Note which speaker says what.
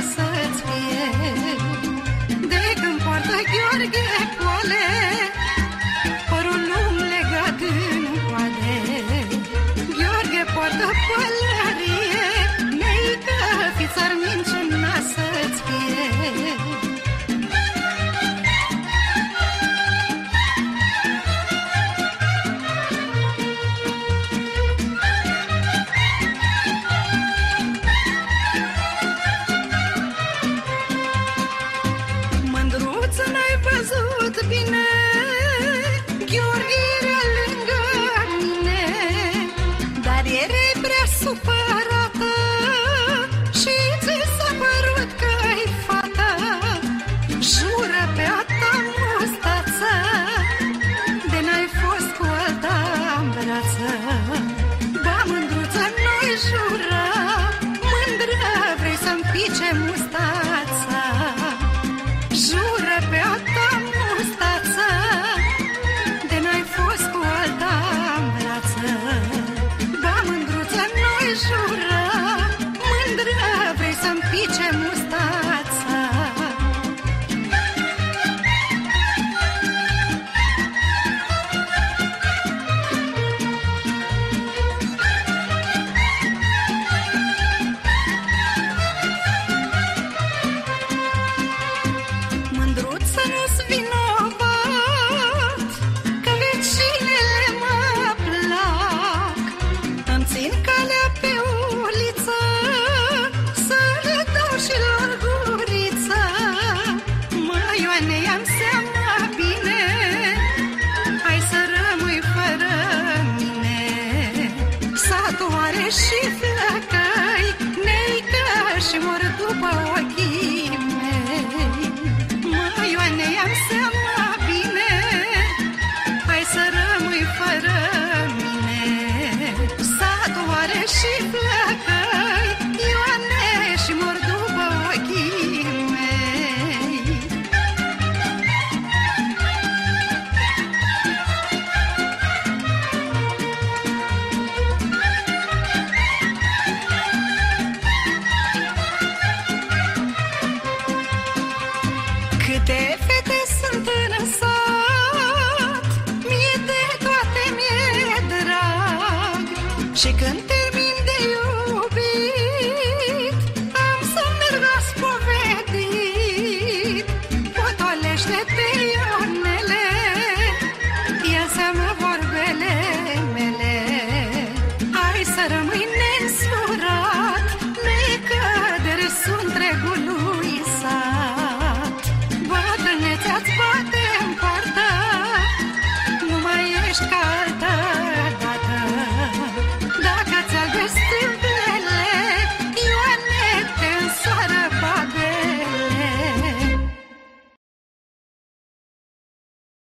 Speaker 1: sa-ți fie Sure. I can't. Câte fete sunt în sat Mie de toate mi-e drag. Și când termin de iubit Am să merg la spovedit. Potolește-te